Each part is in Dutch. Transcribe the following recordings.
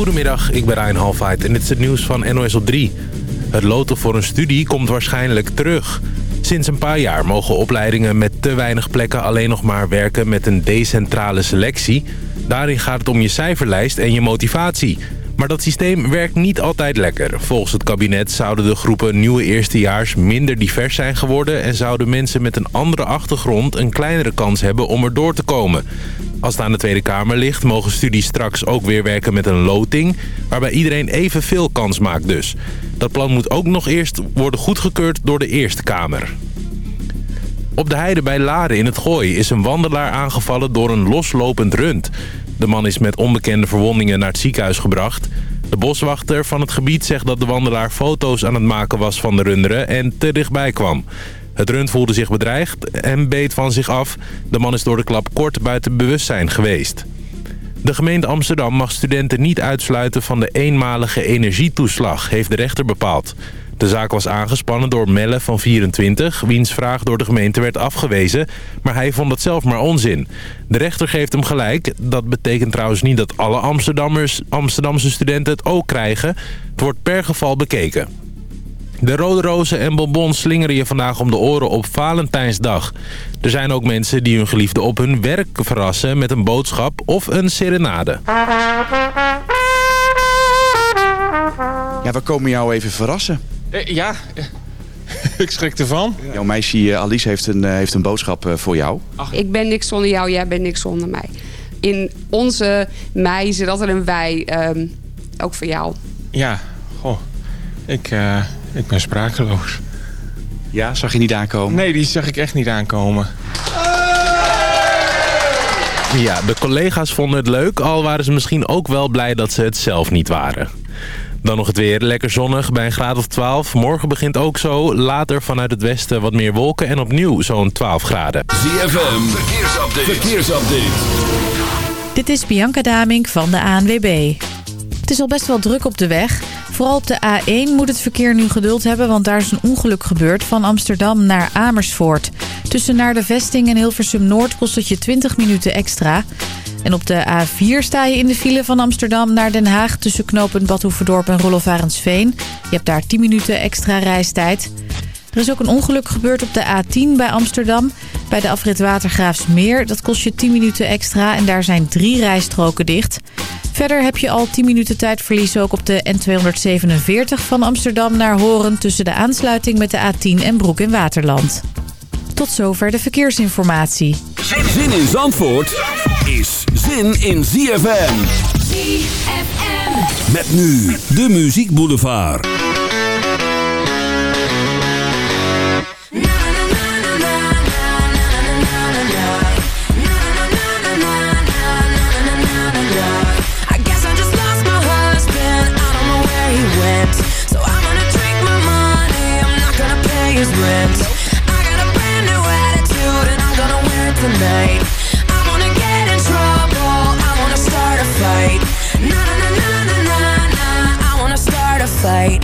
Goedemiddag, ik ben Ryan Halfheid en dit is het nieuws van NOS op 3. Het loten voor een studie komt waarschijnlijk terug. Sinds een paar jaar mogen opleidingen met te weinig plekken alleen nog maar werken met een decentrale selectie. Daarin gaat het om je cijferlijst en je motivatie. Maar dat systeem werkt niet altijd lekker. Volgens het kabinet zouden de groepen nieuwe eerstejaars minder divers zijn geworden... en zouden mensen met een andere achtergrond een kleinere kans hebben om er door te komen. Als het aan de Tweede Kamer ligt, mogen studies straks ook weer werken met een loting... waarbij iedereen evenveel kans maakt dus. Dat plan moet ook nog eerst worden goedgekeurd door de Eerste Kamer. Op de heide bij Laren in het Gooi is een wandelaar aangevallen door een loslopend rund. De man is met onbekende verwondingen naar het ziekenhuis gebracht. De boswachter van het gebied zegt dat de wandelaar foto's aan het maken was van de runderen en te dichtbij kwam. Het rund voelde zich bedreigd en beet van zich af. De man is door de klap kort buiten bewustzijn geweest. De gemeente Amsterdam mag studenten niet uitsluiten van de eenmalige energietoeslag, heeft de rechter bepaald. De zaak was aangespannen door Melle van 24, wiens vraag door de gemeente werd afgewezen. Maar hij vond dat zelf maar onzin. De rechter geeft hem gelijk. Dat betekent trouwens niet dat alle Amsterdammers, Amsterdamse studenten het ook krijgen. Het wordt per geval bekeken. De rode rozen en bonbons slingeren je vandaag om de oren op Valentijnsdag. Er zijn ook mensen die hun geliefde op hun werk verrassen met een boodschap of een serenade. Ja, we komen jou even verrassen. Eh, ja, ik schrik ervan. Jouw meisje eh, Alice heeft een, eh, heeft een boodschap voor jou. Ik ben niks zonder jou, jij bent niks zonder mij. In onze mij zit altijd een wij, ehm, ook voor jou. Ja, goh. Ik, eh, ik ben sprakeloos. Ja, zag je niet aankomen? Nee, die zag ik echt niet aankomen. Ja, de collega's vonden het leuk, al waren ze misschien ook wel blij dat ze het zelf niet waren. Dan nog het weer. Lekker zonnig bij een graad of 12. Morgen begint ook zo. Later vanuit het westen wat meer wolken en opnieuw zo'n 12 graden. ZFM, verkeersupdate. verkeersupdate. Dit is Bianca Damink van de ANWB. Het is al best wel druk op de weg. Vooral op de A1 moet het verkeer nu geduld hebben... want daar is een ongeluk gebeurd van Amsterdam naar Amersfoort. Tussen naar de vesting en Hilversum Noord kost het je 20 minuten extra. En op de A4 sta je in de file van Amsterdam naar Den Haag... tussen knooppunt Badhoevedorp en Rollofarensveen. Je hebt daar 10 minuten extra reistijd. Er is ook een ongeluk gebeurd op de A10 bij Amsterdam. Bij de afrit Watergraafsmeer. Dat kost je 10 minuten extra en daar zijn drie rijstroken dicht. Verder heb je al 10 minuten tijdverlies ook op de N247 van Amsterdam naar Horen... tussen de aansluiting met de A10 en Broek in Waterland. Tot zover de verkeersinformatie. Zin in Zandvoort is zin in ZFM. ZFM. Met nu de Muziek Boulevard. His rent. I got a brand new attitude and I'm gonna wear it tonight. I wanna get in trouble. I wanna start a fight. Na na na na na na na. I wanna start a fight.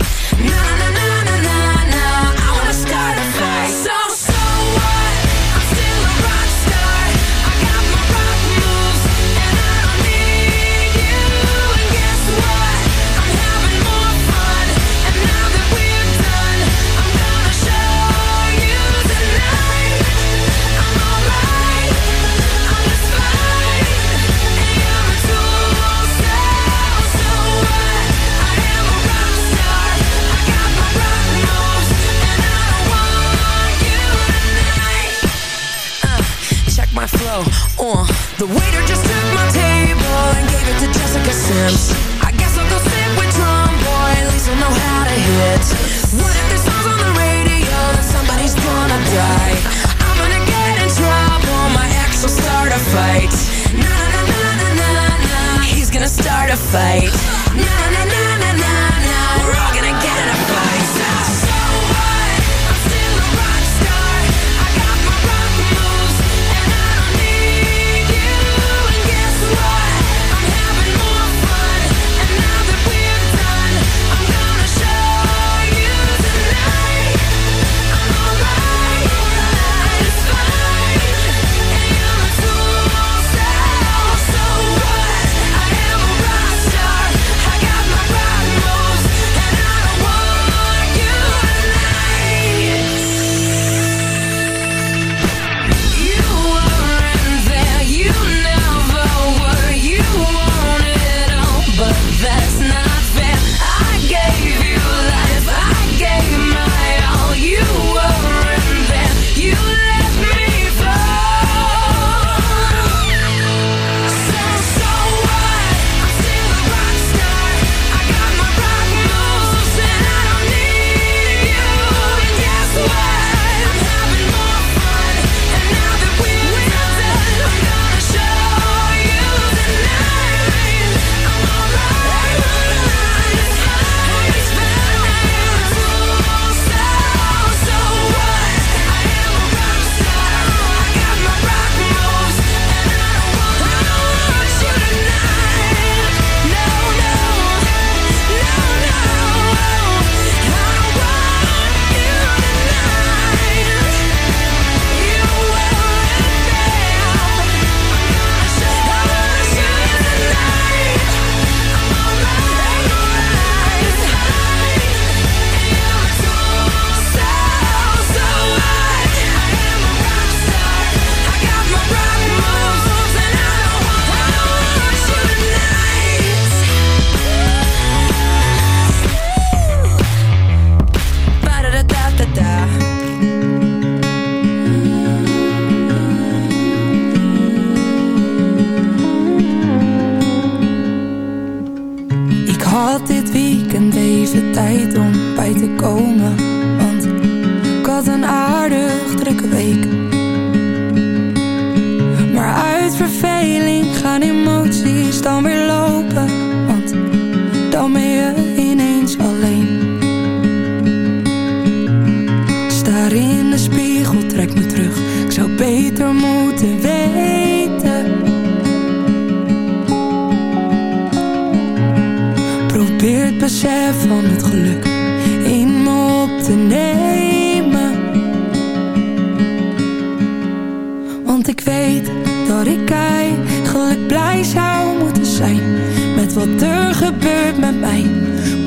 Wat er gebeurt met mij.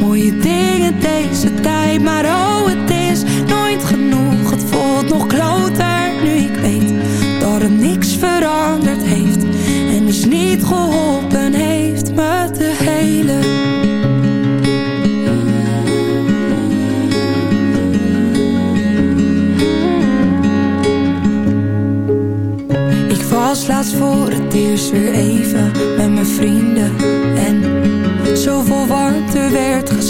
Mooie dingen deze tijd Maar oh het is nooit genoeg. Het voelt nog kloter nu ik weet Dat er niks veranderd heeft En dus niet geholpen heeft me te Ik was laatst voor het eerst weer even met mijn vrienden En zoveel warmte werd gezet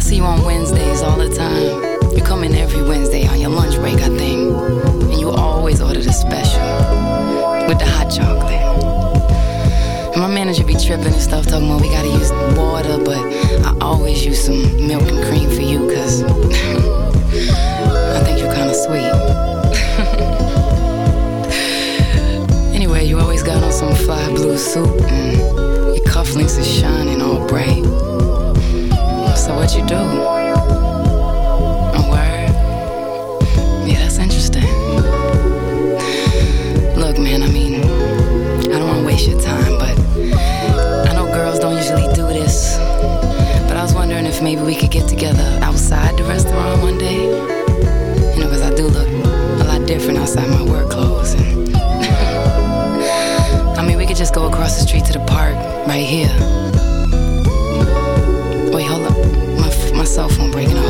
I see you on Wednesdays all the time. You come in every Wednesday on your lunch break, I think. And you always order the special with the hot chocolate. And my manager be tripping and stuff, talking about we gotta use water, but I always use some milk and cream for you, cause I think you're kinda sweet. anyway, you always got on some fly blue suit, and your cufflinks are shining all bright. So what you do? A word? Yeah, that's interesting. Look, man, I mean, I don't want to waste your time, but I know girls don't usually do this. But I was wondering if maybe we could get together outside the restaurant one day. You know, because I do look a lot different outside my work clothes. And I mean, we could just go across the street to the park right here. myself on breaking off.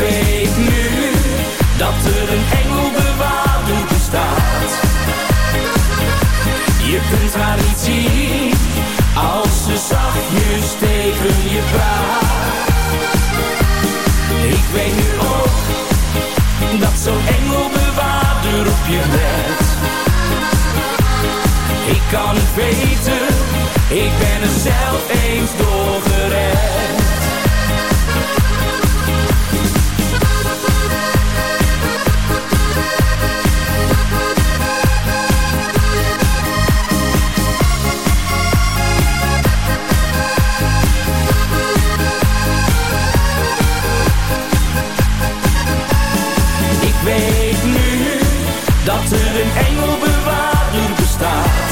weet nu, dat er een engelbewaarder bestaat. Je kunt haar niet zien, als ze zachtjes tegen je praat. Ik weet nu ook, dat zo'n engelbewaarder op je let. Ik kan het weten, ik ben er zelf eens doorgered. Ik dat er een engelbewaarder bestaat.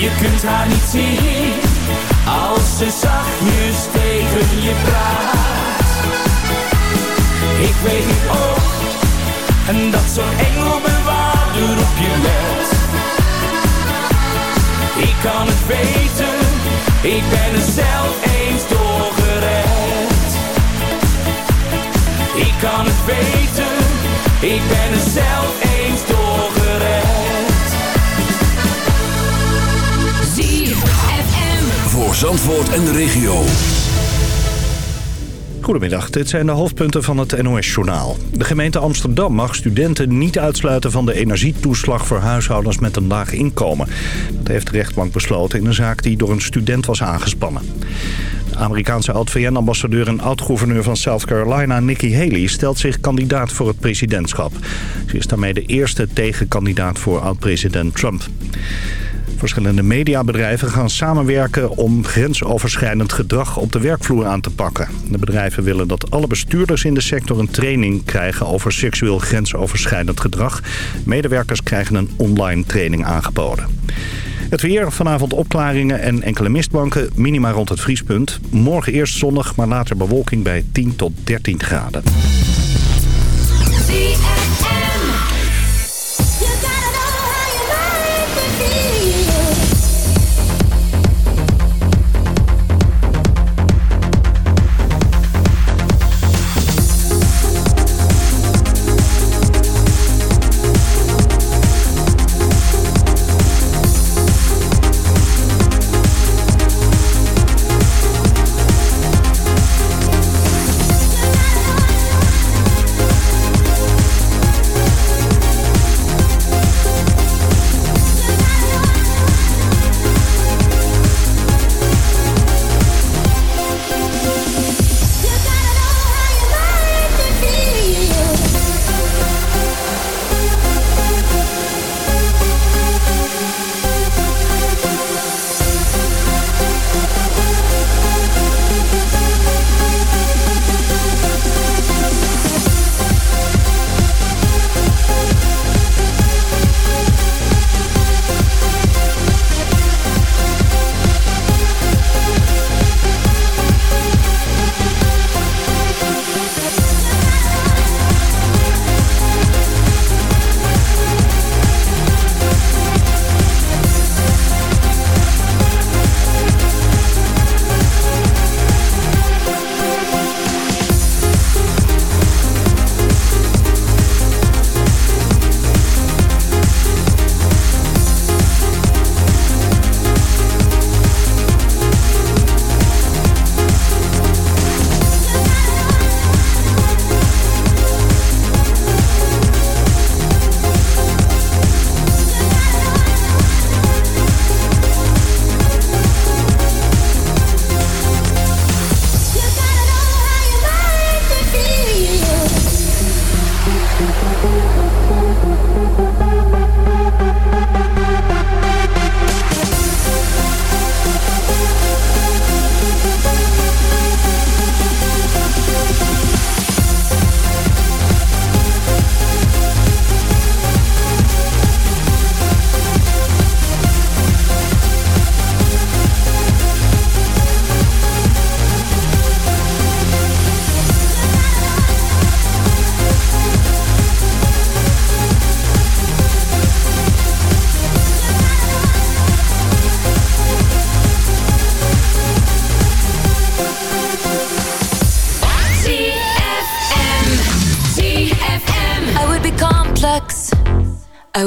Je kunt haar niet zien als ze zachtjes tegen je praat. Ik weet nu ook en dat zo'n engelbewaarder op je let. Ik kan het weten, ik ben er zelf eens doorgered. Ik kan het weten, ik ben er zelf eens doorgered. ZFM. Voor Zandvoort en de regio. Goedemiddag, dit zijn de hoofdpunten van het NOS-journaal. De gemeente Amsterdam mag studenten niet uitsluiten van de energietoeslag voor huishoudens met een laag inkomen. Dat heeft de rechtbank besloten in een zaak die door een student was aangespannen. Amerikaanse oud-VN-ambassadeur en oud-gouverneur van South Carolina, Nikki Haley, stelt zich kandidaat voor het presidentschap. Ze is daarmee de eerste tegenkandidaat voor oud-president Trump. Verschillende mediabedrijven gaan samenwerken om grensoverschrijdend gedrag op de werkvloer aan te pakken. De bedrijven willen dat alle bestuurders in de sector een training krijgen over seksueel grensoverschrijdend gedrag. Medewerkers krijgen een online training aangeboden. Het weer, vanavond opklaringen en enkele mistbanken, minima rond het vriespunt. Morgen eerst zonnig, maar later bewolking bij 10 tot 13 graden.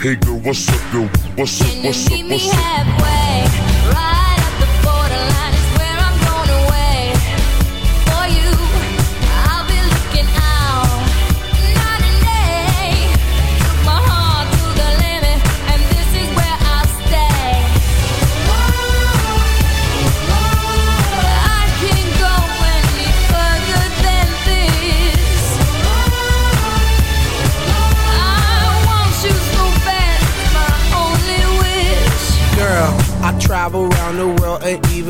Hey girl, what's up, girl? What's up, what's up, what's up?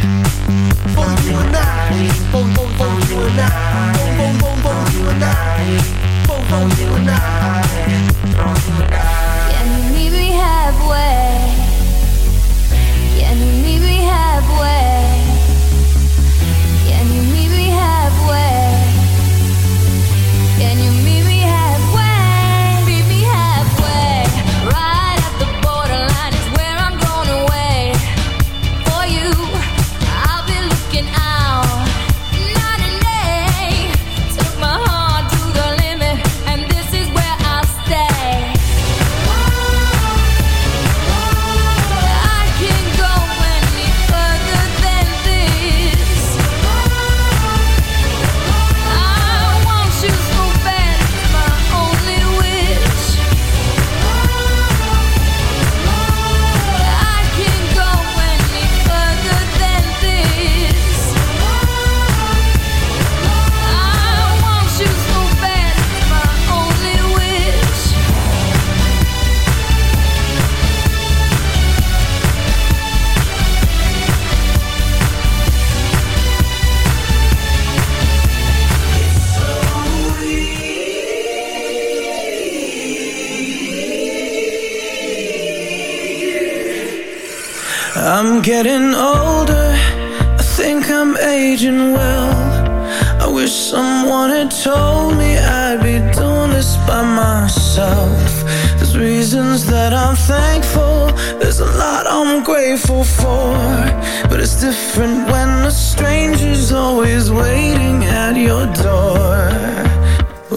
For you and I. For, for, for you and I.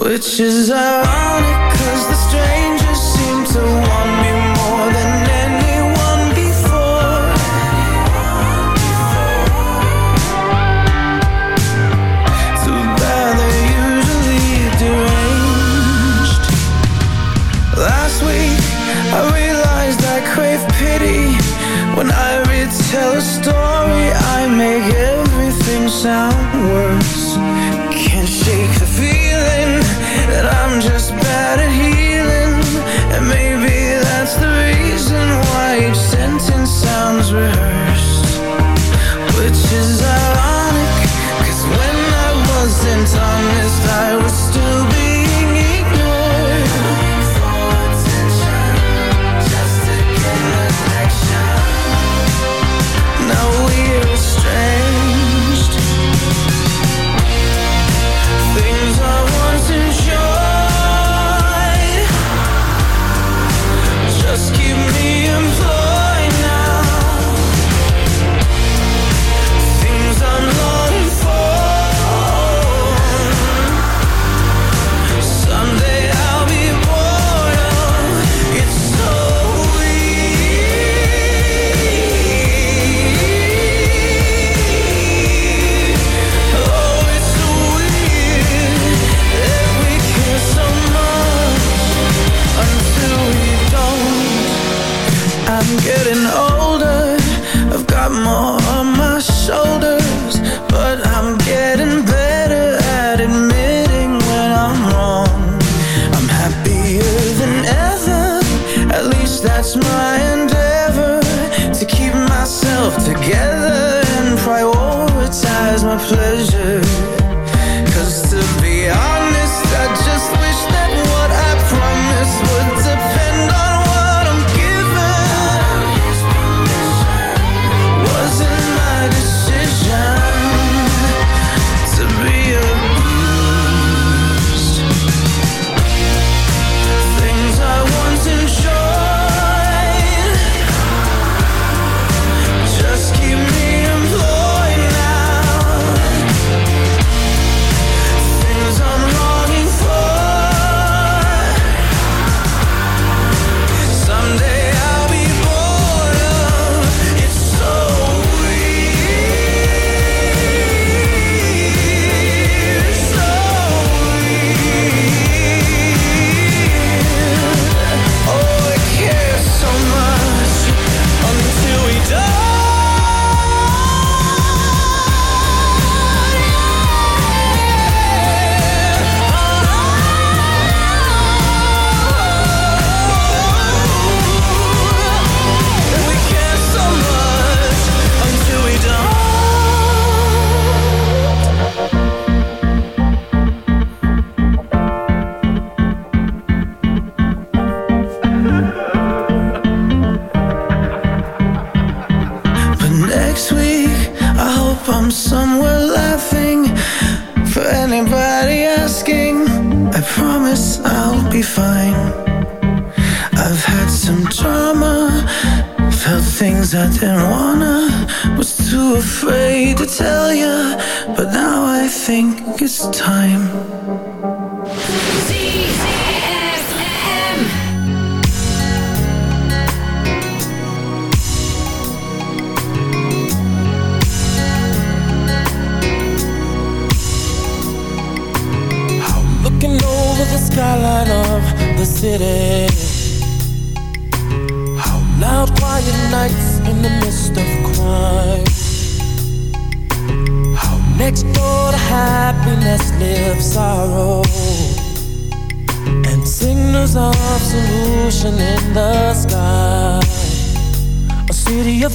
Which is ironic cause the strangers seem to want me more than anyone before. Too bad they're usually deranged. Last week I realized I crave pity. When I retell a story I make everything sound worse. desire myself together and prioritize my pleasure.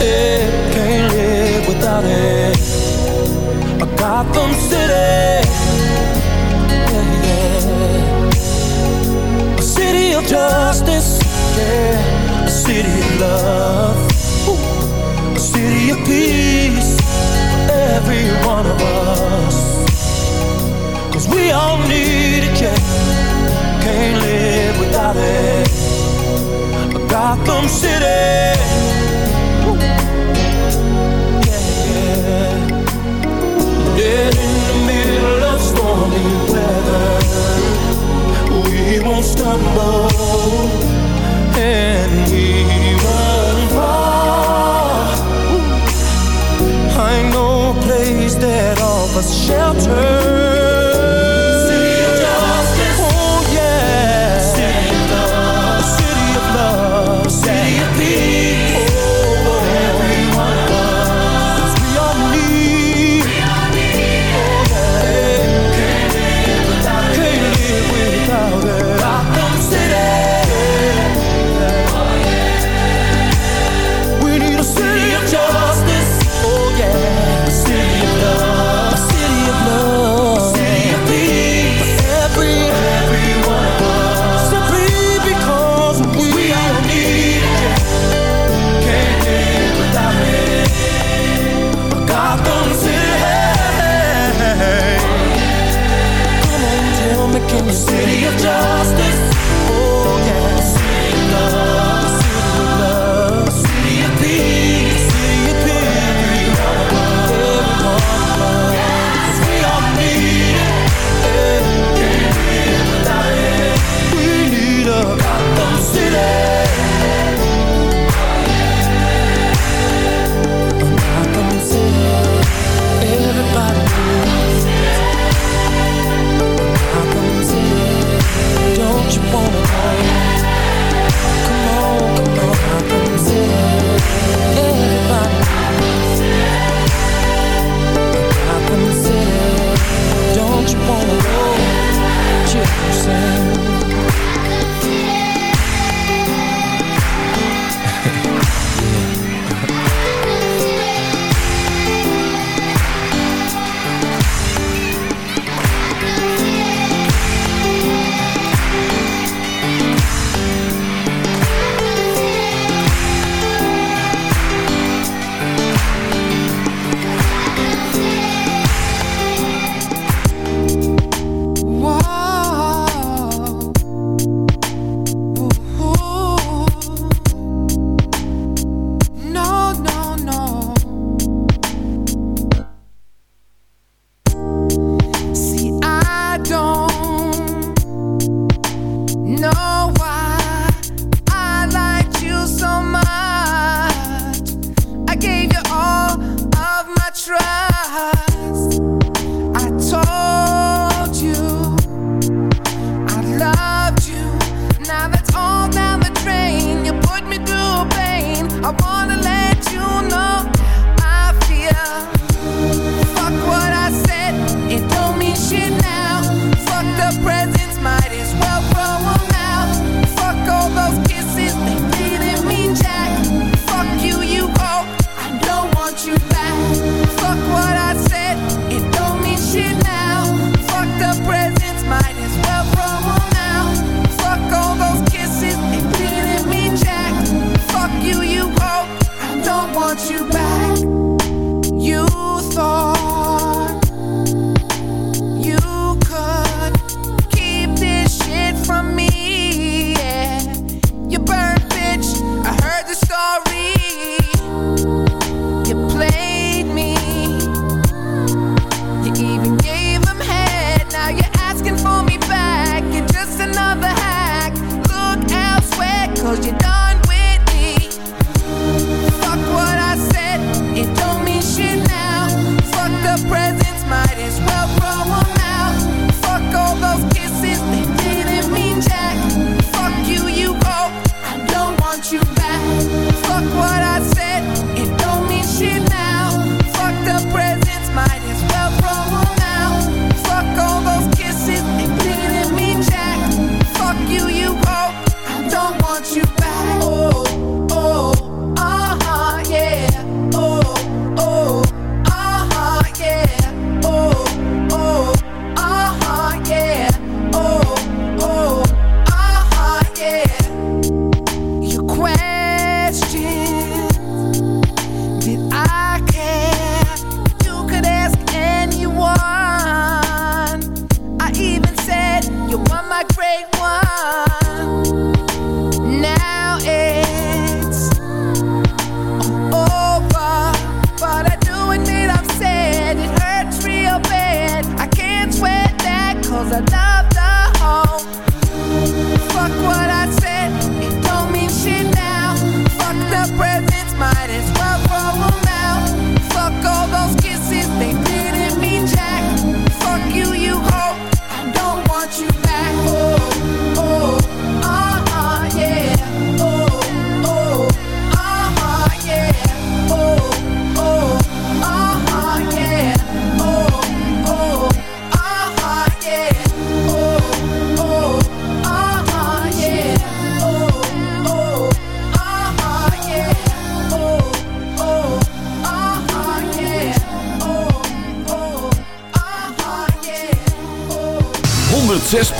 it, can't live without it. A Gotham City. A city of justice. A city of love, a city of peace for every one of us. Cause we all need it. Can't live without it. A Gotham City. trouble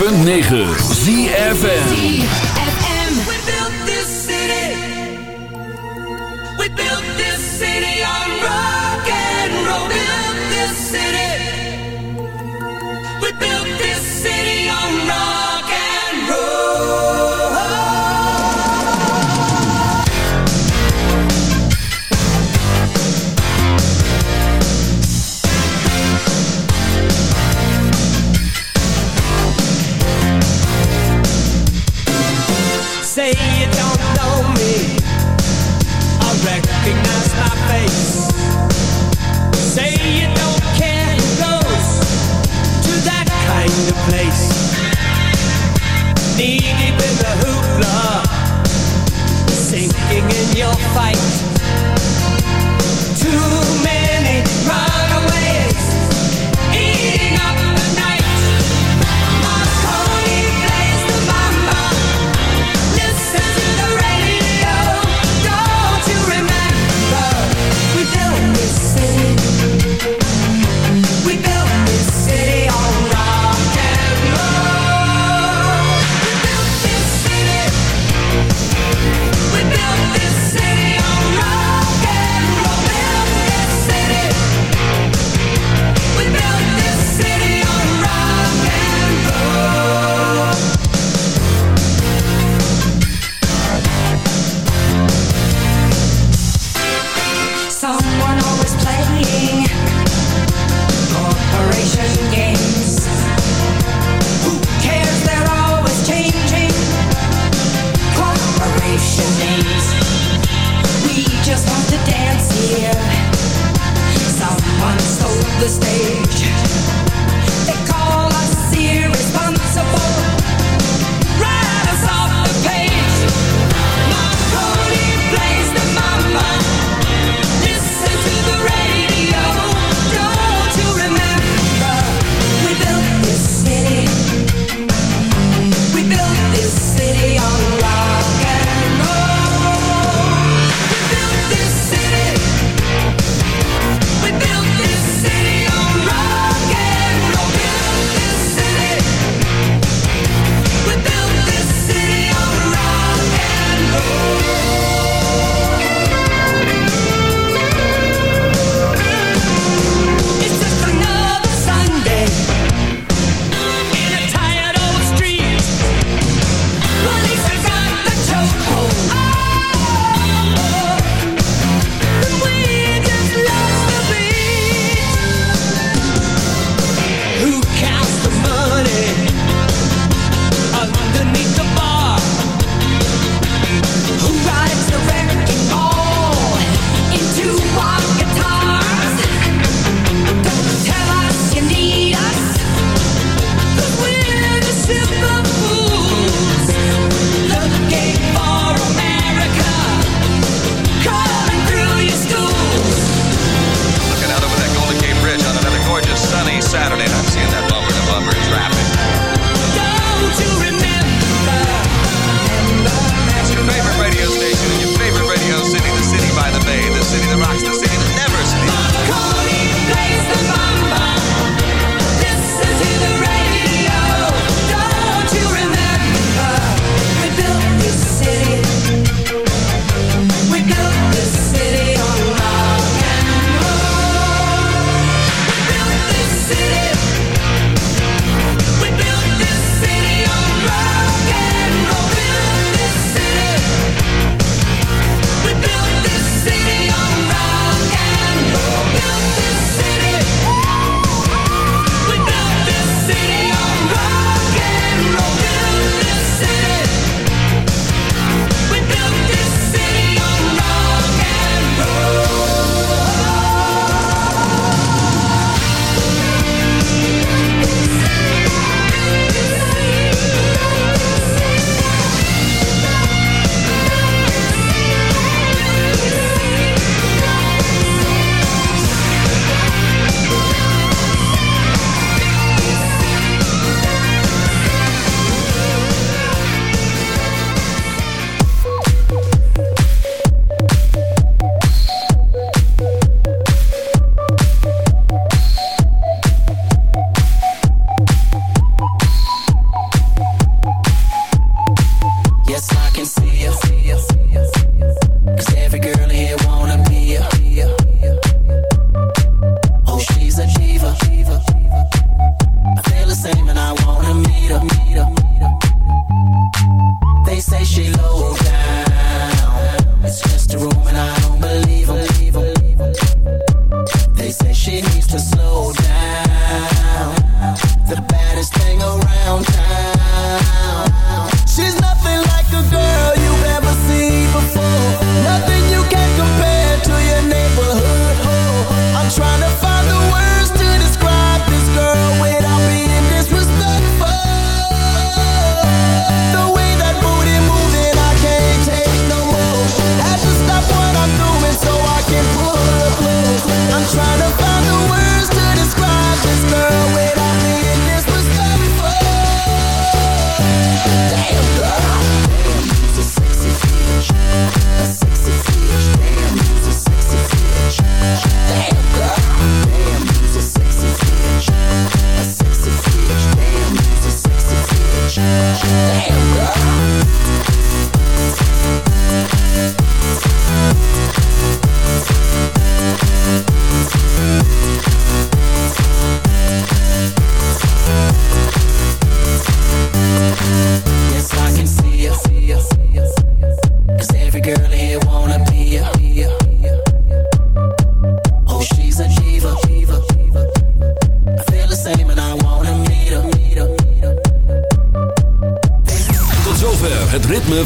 106.9 ZFN